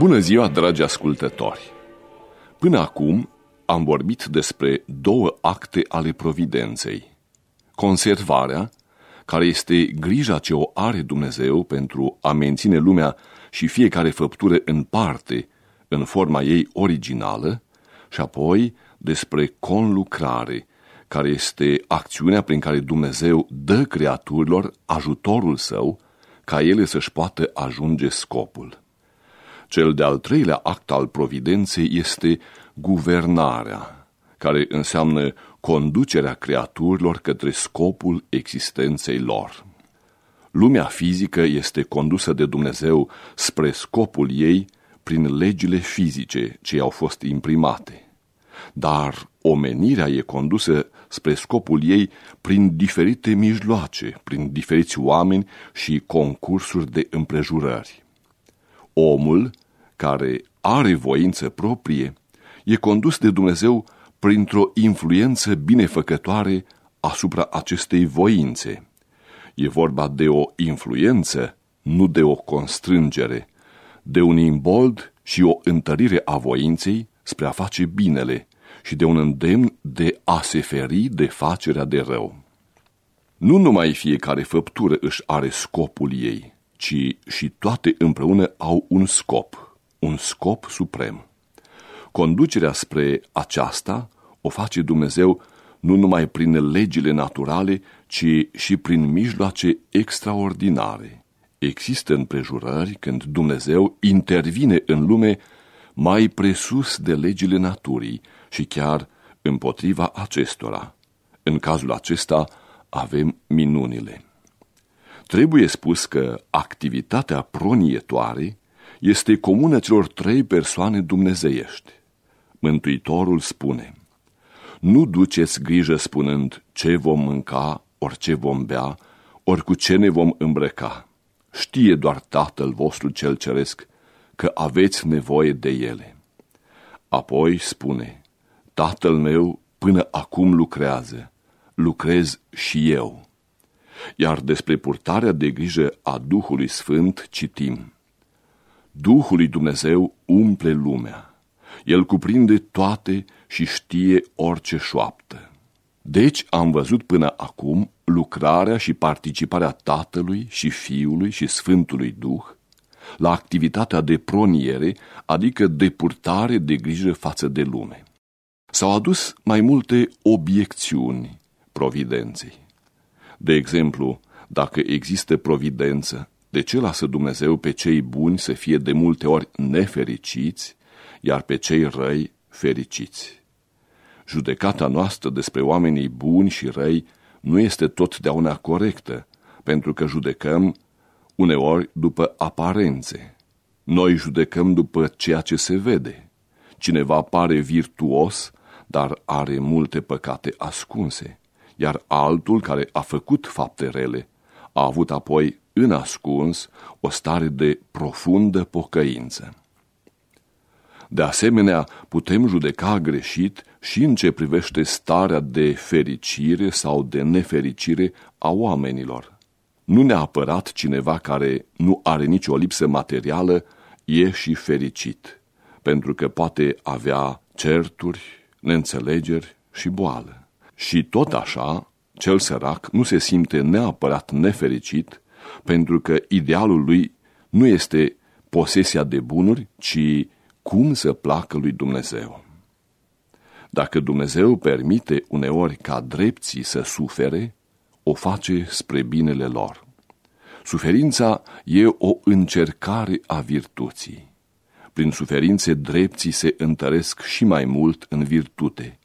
Bună ziua, dragi ascultători! Până acum am vorbit despre două acte ale providenței. Conservarea, care este grija ce o are Dumnezeu pentru a menține lumea și fiecare făptură în parte, în forma ei originală, și apoi despre conlucrare, care este acțiunea prin care Dumnezeu dă creaturilor ajutorul său ca ele să-și poată ajunge scopul. Cel de-al treilea act al providenței este guvernarea, care înseamnă conducerea creaturilor către scopul existenței lor. Lumea fizică este condusă de Dumnezeu spre scopul ei prin legile fizice ce au fost imprimate. Dar omenirea e condusă spre scopul ei prin diferite mijloace, prin diferiți oameni și concursuri de împrejurări. Omul, care are voință proprie, e condus de Dumnezeu printr-o influență binefăcătoare asupra acestei voințe. E vorba de o influență, nu de o constrângere, de un imbold și o întărire a voinței spre a face binele și de un îndemn de a se feri de facerea de rău. Nu numai fiecare făptură își are scopul ei, ci și toate împreună au un scop, un scop suprem. Conducerea spre aceasta o face Dumnezeu nu numai prin legile naturale, ci și prin mijloace extraordinare. Există împrejurări când Dumnezeu intervine în lume mai presus de legile naturii și chiar împotriva acestora. În cazul acesta avem minunile. Trebuie spus că activitatea pronietoare este comună celor trei persoane dumnezeiești. Mântuitorul spune, Nu duceți grijă spunând ce vom mânca, ori ce vom bea, ori cu ce ne vom îmbrăca. Știe doar Tatăl vostru cel ceresc că aveți nevoie de ele. Apoi spune, Tatăl meu până acum lucrează, lucrez și eu. Iar despre purtarea de grijă a Duhului Sfânt citim. Duhul lui Dumnezeu umple lumea. El cuprinde toate și știe orice șoaptă. Deci am văzut până acum lucrarea și participarea Tatălui și Fiului și Sfântului Duh la activitatea de proniere, adică de purtare de grijă față de lume. S-au adus mai multe obiecțiuni providenței. De exemplu, dacă există providență, de ce lasă Dumnezeu pe cei buni să fie de multe ori nefericiți, iar pe cei răi fericiți? Judecata noastră despre oamenii buni și răi nu este totdeauna corectă, pentru că judecăm uneori după aparențe. Noi judecăm după ceea ce se vede. Cineva pare virtuos, dar are multe păcate ascunse, iar altul care a făcut fapte rele a avut apoi în ascuns o stare de profundă pocăință. De asemenea, putem judeca greșit și în ce privește starea de fericire sau de nefericire a oamenilor. Nu neapărat cineva care nu are nicio lipsă materială e și fericit, pentru că poate avea certuri, neînțelegeri și boală. Și tot așa, cel sărac nu se simte neapărat nefericit, pentru că idealul lui nu este posesia de bunuri, ci cum să placă lui Dumnezeu. Dacă Dumnezeu permite uneori ca drepții să sufere, o face spre binele lor. Suferința e o încercare a virtuții. Prin suferințe drepții se întăresc și mai mult în virtute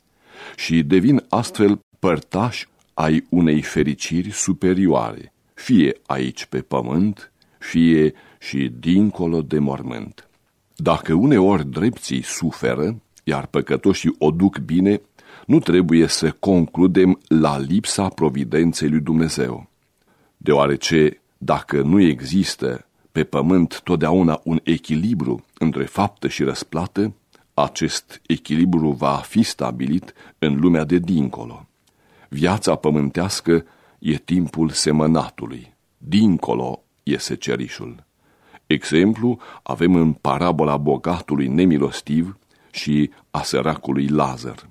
și devin astfel părtași ai unei fericiri superioare, fie aici pe pământ, fie și dincolo de mormânt. Dacă uneori drepții suferă, iar păcătoșii o duc bine, nu trebuie să concludem la lipsa providenței lui Dumnezeu. Deoarece, dacă nu există pe pământ totdeauna un echilibru între faptă și răsplată, acest echilibru va fi stabilit în lumea de dincolo. Viața pământească e timpul semănatului, dincolo e secerișul. Exemplu avem în parabola bogatului nemilostiv și a săracului Lazar.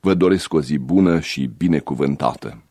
Vă doresc o zi bună și binecuvântată!